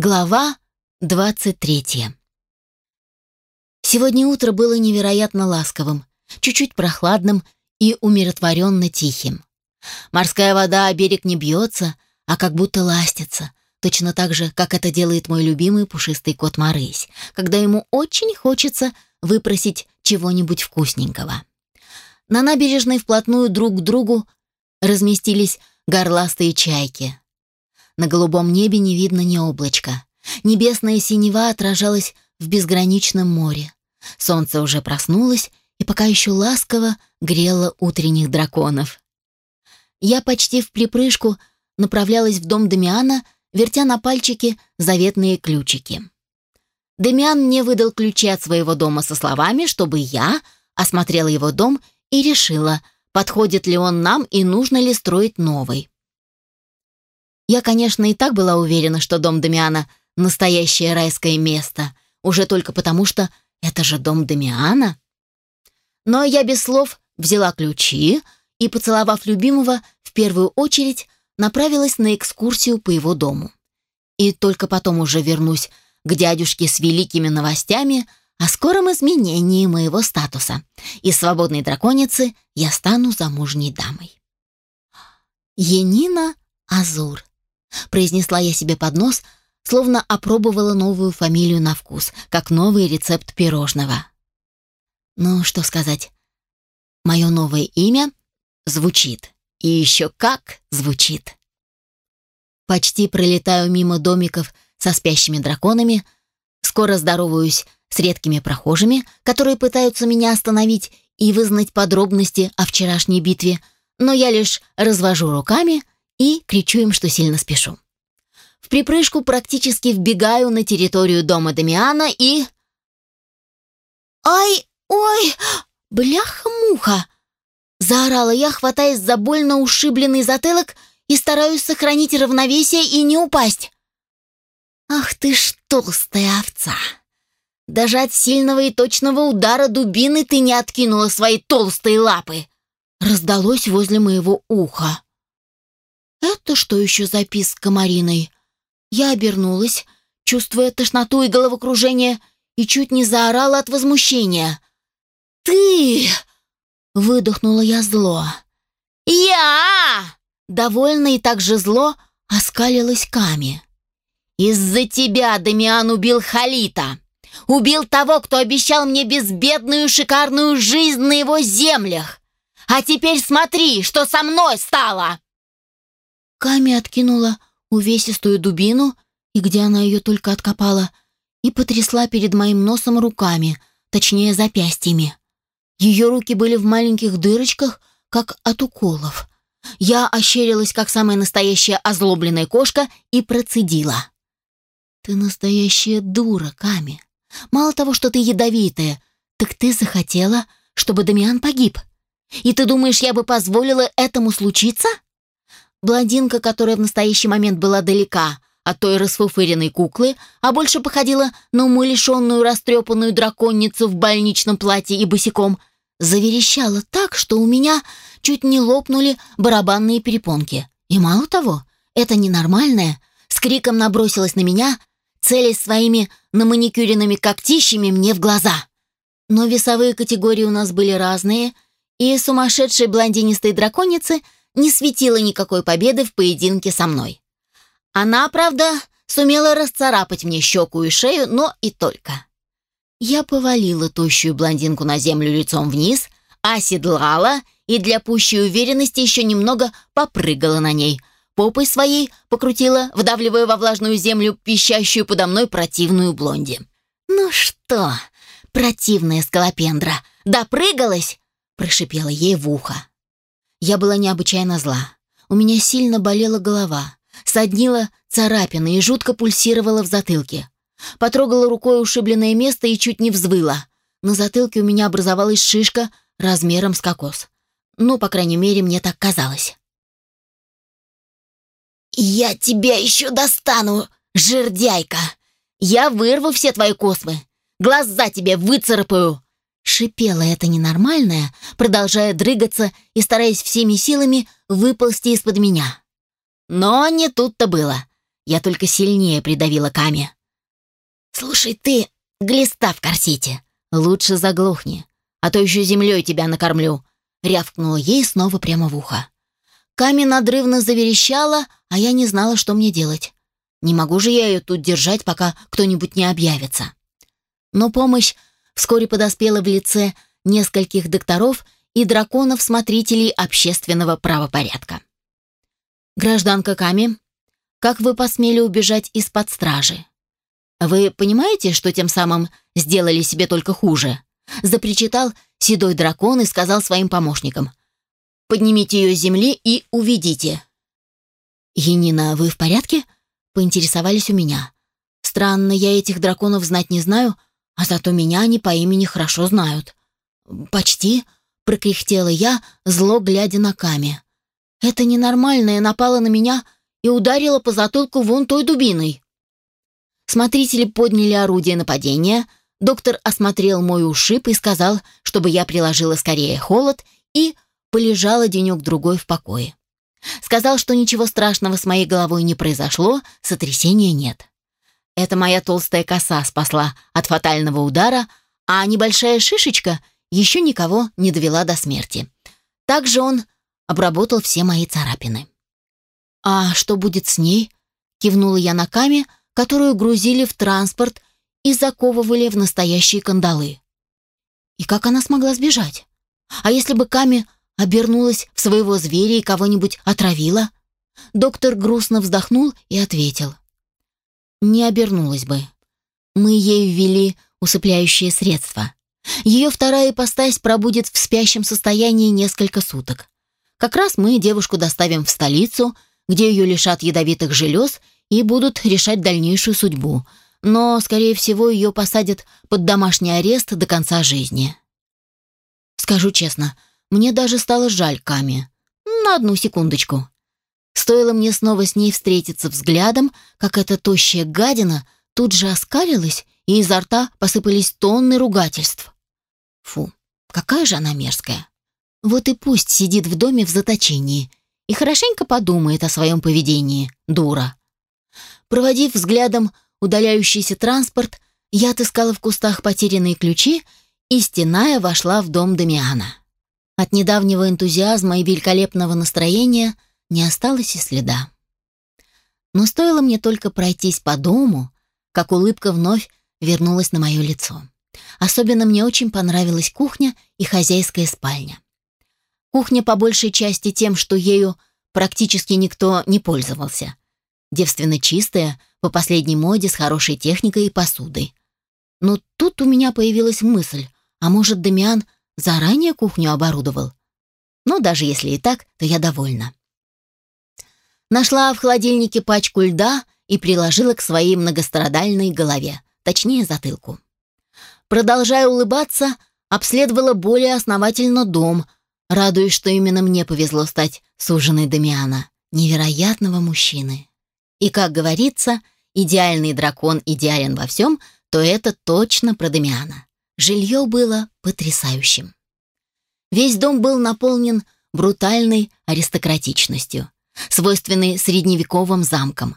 Глава 23. Сегодня утро было невероятно ласковым, чуть-чуть прохладным и умиротворенно тихим. Морская вода о берег не бьется, а как будто ластится, точно так же, как это делает мой любимый пушистый кот Марысь, когда ему очень хочется выпросить чего-нибудь вкусненького. На набережной вплотную друг к другу разместились горластые чайки, на голубом небе не видно ни облачка. Небесная синева отражалась в безграничном море. Солнце уже проснулось и пока еще ласково грело утренних драконов. Я почти в припрыжку направлялась в дом Дамиана, вертя на пальчике заветные ключики. Дамиан мне выдал ключи от своего дома со словами, чтобы я осмотрела его дом и решила, подходит ли он нам и нужно ли строить новый. Я, конечно, и так была уверена, что дом Дамиана — настоящее райское место, уже только потому, что это же дом Дамиана. Но я без слов взяла ключи и, поцеловав любимого, в первую очередь направилась на экскурсию по его дому. И только потом уже вернусь к дядюшке с великими новостями о скором изменении моего статуса. Из свободной драконицы я стану замужней дамой. Енина Азур произнесла я себе под нос, словно опробовала новую фамилию на вкус, как новый рецепт пирожного. Ну, что сказать. Мое новое имя звучит. И еще как звучит. Почти пролетаю мимо домиков со спящими драконами, скоро здороваюсь с редкими прохожими, которые пытаются меня остановить и вызнать подробности о вчерашней битве, но я лишь развожу руками — и кричу им, что сильно спешу. В припрыжку практически вбегаю на территорию дома Дамиана и... «Ай, ой, бляха-муха!» Заорала я, хватаясь за больно ушибленный затылок и стараюсь сохранить равновесие и не упасть. «Ах ты ж толстая овца! Даже от сильного и точного удара дубины ты не откинула свои толстые лапы!» Раздалось возле моего уха. «Это что еще записка Мариной?» Я обернулась, чувствуя тошноту и головокружение, и чуть не заорала от возмущения. «Ты!» — выдохнула я зло. «Я!» — довольно и так же зло оскалилась Ками. «Из-за тебя Дамиан убил Халита. Убил того, кто обещал мне безбедную шикарную жизнь на его землях. А теперь смотри, что со мной стало!» Ками откинула увесистую дубину, и где она ее только откопала, и потрясла перед моим носом руками, точнее запястьями. Ее руки были в маленьких дырочках, как от уколов. Я ощерилась, как самая настоящая озлобленная кошка, и процедила. «Ты настоящая дура, Ками. Мало того, что ты ядовитая, так ты захотела, чтобы Дамиан погиб. И ты думаешь, я бы позволила этому случиться?» Блондинка, которая в настоящий момент была далека от той расфуфыренной куклы, а больше походила на умалишенную растрепанную драконницу в больничном платье и босиком, заверещала так, что у меня чуть не лопнули барабанные перепонки. И мало того, это ненормальное с криком набросилась на меня, целясь своими наманикюренными когтищами мне в глаза. Но весовые категории у нас были разные, и сумасшедшей блондинистой драконицы – не светила никакой победы в поединке со мной. Она, правда, сумела расцарапать мне щеку и шею, но и только. Я повалила тощую блондинку на землю лицом вниз, оседлала и для пущей уверенности еще немного попрыгала на ней. Попой своей покрутила, вдавливая во влажную землю пищащую подо мной противную блонди. «Ну что, противная скалопендра, допрыгалась?» прошипела ей в ухо. Я была необычайно зла. У меня сильно болела голова, соднила царапины и жутко пульсировала в затылке. Потрогала рукой ушибленное место и чуть не взвыла. На затылке у меня образовалась шишка размером с кокос. Ну, по крайней мере, мне так казалось. «Я тебя еще достану, жердяйка! Я вырву все твои космы! Глаза тебе выцарапаю!» Шипела это ненормальное, продолжая дрыгаться и стараясь всеми силами выползти из-под меня. Но не тут-то было. я только сильнее придавила Ками. «Слушай, ты, глиста в корсете, лучше заглохни, а то еще землей тебя накормлю», рявкнула ей снова прямо в ухо. Ками надрывно заверещала, а я не знала, что мне делать. Не могу же я ее тут держать, пока кто-нибудь не объявится. Но помощь вскоре подоспела в лице нескольких докторов и драконов-смотрителей общественного правопорядка. «Гражданка Ками, как вы посмели убежать из-под стражи? Вы понимаете, что тем самым сделали себе только хуже?» Запричитал седой дракон и сказал своим помощникам. «Поднимите ее с земли и уведите». «Енина, вы в порядке?» Поинтересовались у меня. «Странно, я этих драконов знать не знаю, а зато меня они по имени хорошо знают». «Почти», — прокряхтела я, зло глядя на Ками. «Это ненормальное напало на меня и ударило по затылку вон той дубиной». Смотрители подняли орудие нападения, доктор осмотрел мой ушиб и сказал, чтобы я приложила скорее холод и полежала денек-другой в покое. Сказал, что ничего страшного с моей головой не произошло, сотрясения нет. Это моя толстая коса спасла от фатального удара, а небольшая шишечка еще никого не довела до смерти. Также он обработал все мои царапины. «А что будет с ней?» — кивнула я на Каме, которую грузили в транспорт и заковывали в настоящие кандалы. И как она смогла сбежать? А если бы Каме обернулась в своего зверя и кого-нибудь отравила? Доктор грустно вздохнул и ответил. Не обернулась бы. Мы ей ввели усыпляющее средство. Ее вторая ипостась пробудет в спящем состоянии несколько суток. Как раз мы девушку доставим в столицу, где ее лишат ядовитых желез и будут решать дальнейшую судьбу. Но, скорее всего, ее посадят под домашний арест до конца жизни. Скажу честно, мне даже стало жаль Ками. На одну секундочку. Стоило мне снова с ней встретиться взглядом, как эта тощая гадина тут же оскалилась, и изо рта посыпались тонны ругательств. Фу, какая же она мерзкая. Вот и пусть сидит в доме в заточении и хорошенько подумает о своем поведении, дура. Проводив взглядом удаляющийся транспорт, я отыскала в кустах потерянные ключи и, стеная, вошла в дом Дамиана. От недавнего энтузиазма и великолепного настроения не осталось и следа. Но стоило мне только пройтись по дому, как улыбка вновь вернулась на мое лицо. Особенно мне очень понравилась кухня и хозяйская спальня. Кухня по большей части тем, что ею практически никто не пользовался. Девственно чистая, по последней моде, с хорошей техникой и посудой. Но тут у меня появилась мысль, а может, Дамиан заранее кухню оборудовал. Но даже если и так, то я довольна. Нашла в холодильнике пачку льда и приложила к своей многострадальной голове, точнее затылку. Продолжая улыбаться, обследовала более основательно дом, радуясь, что именно мне повезло стать суженой Дамиана, невероятного мужчины. И, как говорится, идеальный дракон идеален во всем, то это точно про Дамиана. Жилье было потрясающим. Весь дом был наполнен брутальной аристократичностью, свойственной средневековым замкам.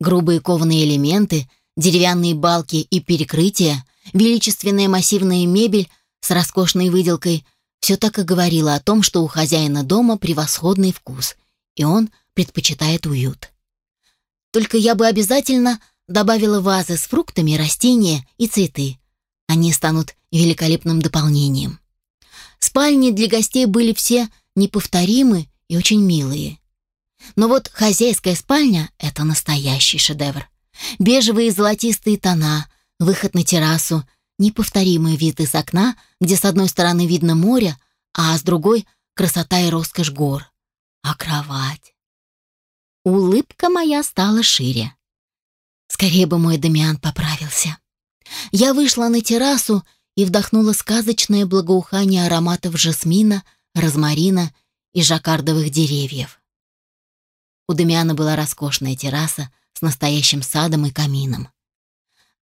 Грубые кованые элементы, деревянные балки и перекрытия, величественная массивная мебель с роскошной выделкой – все так и говорило о том, что у хозяина дома превосходный вкус, и он предпочитает уют. Только я бы обязательно добавила вазы с фруктами, растения и цветы, они станут великолепным дополнением. Спальни для гостей были все неповторимы и очень милые. Но вот хозяйская спальня — это настоящий шедевр. Бежевые золотистые тона, выход на террасу, неповторимый вид из окна, где с одной стороны видно море, а с другой — красота и роскошь гор. А кровать... Улыбка моя стала шире. Скорее бы мой Дамиан поправился. Я вышла на террасу и вдохнула сказочное благоухание ароматов жасмина, розмарина и жаккардовых деревьев. У Дамиана была роскошная терраса с настоящим садом и камином.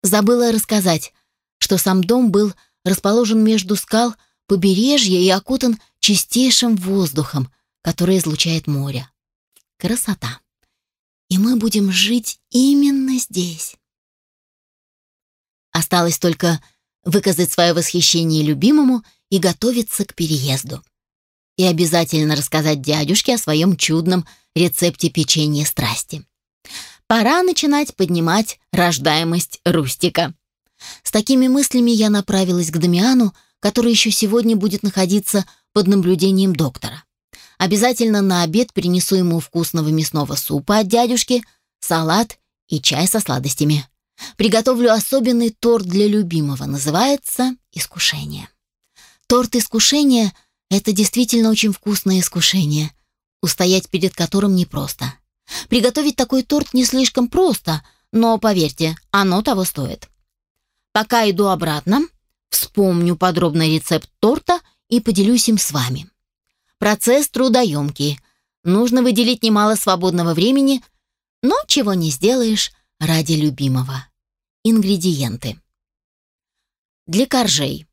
Забыла рассказать, что сам дом был расположен между скал побережья и окутан чистейшим воздухом, который излучает море. Красота. и мы будем жить именно здесь. Осталось только выказать свое восхищение любимому и готовиться к переезду. И обязательно рассказать дядюшке о своем чудном рецепте печенья страсти. Пора начинать поднимать рождаемость Рустика. С такими мыслями я направилась к Дамиану, который еще сегодня будет находиться под наблюдением доктора. Обязательно на обед принесу ему вкусного мясного супа от дядюшки, салат и чай со сладостями. Приготовлю особенный торт для любимого, называется «Искушение». Торт «Искушение» — это действительно очень вкусное искушение, устоять перед которым непросто. Приготовить такой торт не слишком просто, но, поверьте, оно того стоит. Пока иду обратно, вспомню подробный рецепт торта и поделюсь им с вами. Процесс трудоемкий. Нужно выделить немало свободного времени, но чего не сделаешь ради любимого. Ингредиенты. Для коржей.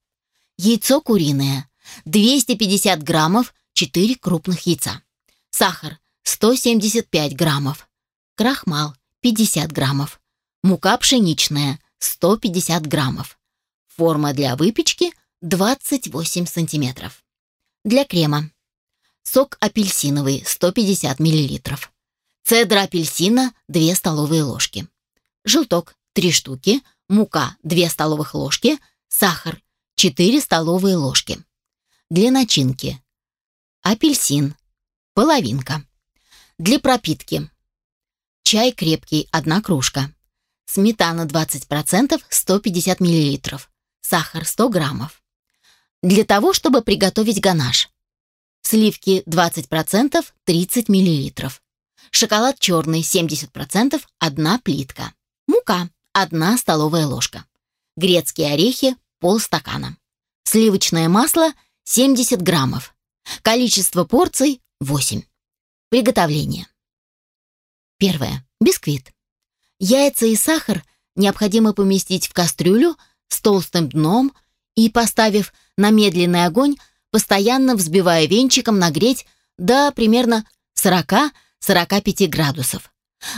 Яйцо куриное. 250 граммов, 4 крупных яйца. Сахар 175 граммов. Крахмал 50 граммов. Мука пшеничная 150 граммов. Форма для выпечки 28 сантиметров. Для крема. Сок апельсиновый 150 миллилитров. Цедра апельсина 2 столовые ложки. Желток 3 штуки. Мука 2 столовых ложки. Сахар 4 столовые ложки. Для начинки. Апельсин. Половинка. Для пропитки. Чай крепкий, одна кружка. Сметана 20%, 150 мл. Сахар 100 граммов. Для того, чтобы приготовить ганаш. Сливки 20%, 30 мл. Шоколад черный 70%, одна плитка. Мука 1 столовая ложка. Грецкие орехи полстакана. Сливочное масло 70 граммов. Количество порций 8. Приготовление. Первое. Бисквит. Яйца и сахар необходимо поместить в кастрюлю с толстым дном и, поставив на медленный огонь, постоянно взбивая венчиком, нагреть до примерно 40-45 градусов.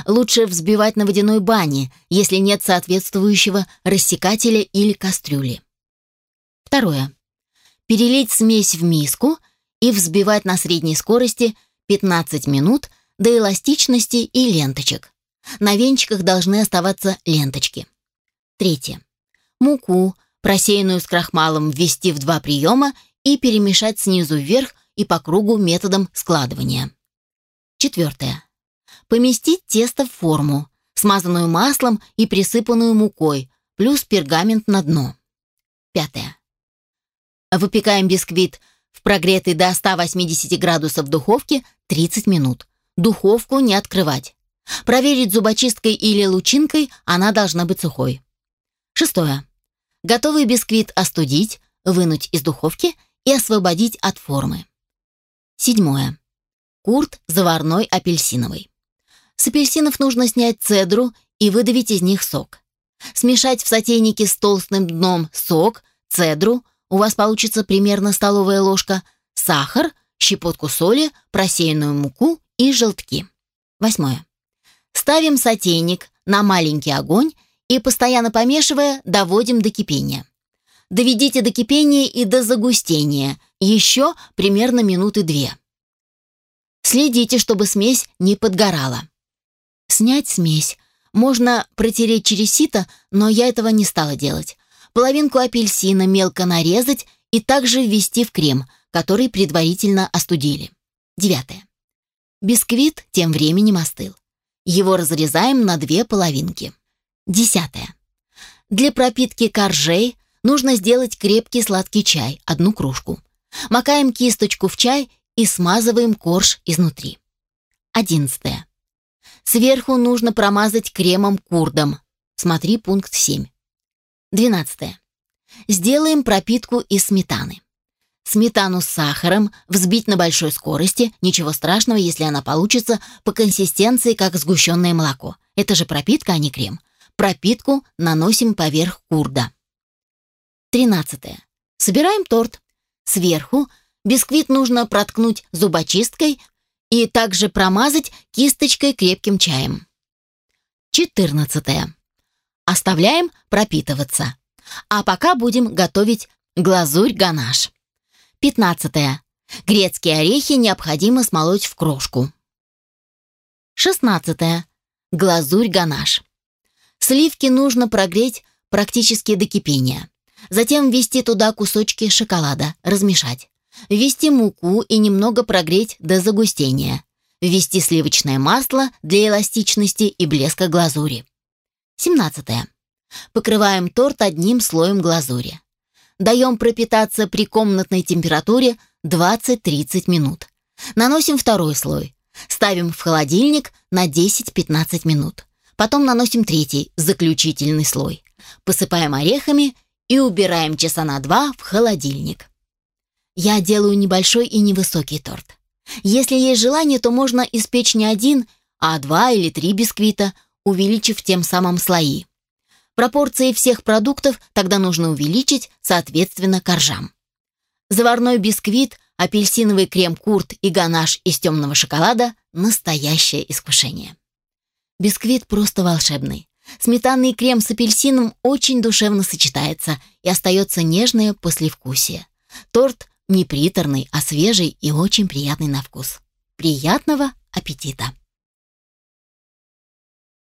Лучше взбивать на водяной бане, если нет соответствующего рассекателя или кастрюли. Второе. Перелить смесь в миску и взбивать на средней скорости 15 минут до эластичности и ленточек. На венчиках должны оставаться ленточки. Третье. Муку, просеянную с крахмалом, ввести в два приема и перемешать снизу вверх и по кругу методом складывания. Четвертое. Поместить тесто в форму, смазанную маслом и присыпанную мукой, плюс пергамент на дно. Пятое. Выпекаем бисквит в прогретой до 180 градусов духовке 30 минут. Духовку не открывать. Проверить зубочисткой или лучинкой, она должна быть сухой. Шестое. Готовый бисквит остудить, вынуть из духовки и освободить от формы. Седьмое. Курт заварной апельсиновый. С апельсинов нужно снять цедру и выдавить из них сок. Смешать в сотейнике с толстым дном сок, цедру, у вас получится примерно столовая ложка, сахар, щепотку соли, просеянную муку и желтки. Восьмое. Ставим сотейник на маленький огонь и, постоянно помешивая, доводим до кипения. Доведите до кипения и до загустения, еще примерно минуты две. Следите, чтобы смесь не подгорала. Снять смесь. Можно протереть через сито, но я этого не стала делать. Половинку апельсина мелко нарезать и также ввести в крем, который предварительно остудили. Девятое. Бисквит тем временем остыл. Его разрезаем на две половинки. Десятое. Для пропитки коржей нужно сделать крепкий сладкий чай, одну кружку. Макаем кисточку в чай и смазываем корж изнутри. Одиннадцатое. Сверху нужно промазать кремом курдом. Смотри пункт 7. Двенадцатое. Сделаем пропитку из сметаны. Сметану с сахаром взбить на большой скорости, ничего страшного, если она получится по консистенции, как сгущенное молоко. Это же пропитка, а не крем. Пропитку наносим поверх курда. Тринадцатое. Собираем торт. Сверху бисквит нужно проткнуть зубочисткой и также промазать кисточкой крепким чаем. 14. Оставляем пропитываться. А пока будем готовить глазурь-ганаш. 15. Грецкие орехи необходимо смолоть в крошку. 16. Глазурь-ганаш. Сливки нужно прогреть практически до кипения. Затем ввести туда кусочки шоколада, размешать. Ввести муку и немного прогреть до загустения. Ввести сливочное масло для эластичности и блеска глазури. 17. Покрываем торт одним слоем глазури. Даем пропитаться при комнатной температуре 20-30 минут. Наносим второй слой. Ставим в холодильник на 10-15 минут. Потом наносим третий, заключительный слой. Посыпаем орехами и убираем часа на два в холодильник. Я делаю небольшой и невысокий торт. Если есть желание, то можно испечь не один, а два или три бисквита, увеличив тем самым слои. Пропорции всех продуктов тогда нужно увеличить, соответственно, коржам. Заварной бисквит, апельсиновый крем-курт и ганаш из темного шоколада – настоящее искушение. Бисквит просто волшебный. Сметанный крем с апельсином очень душевно сочетается и остается нежное послевкусие. Торт не приторный, а свежий и очень приятный на вкус. Приятного аппетита!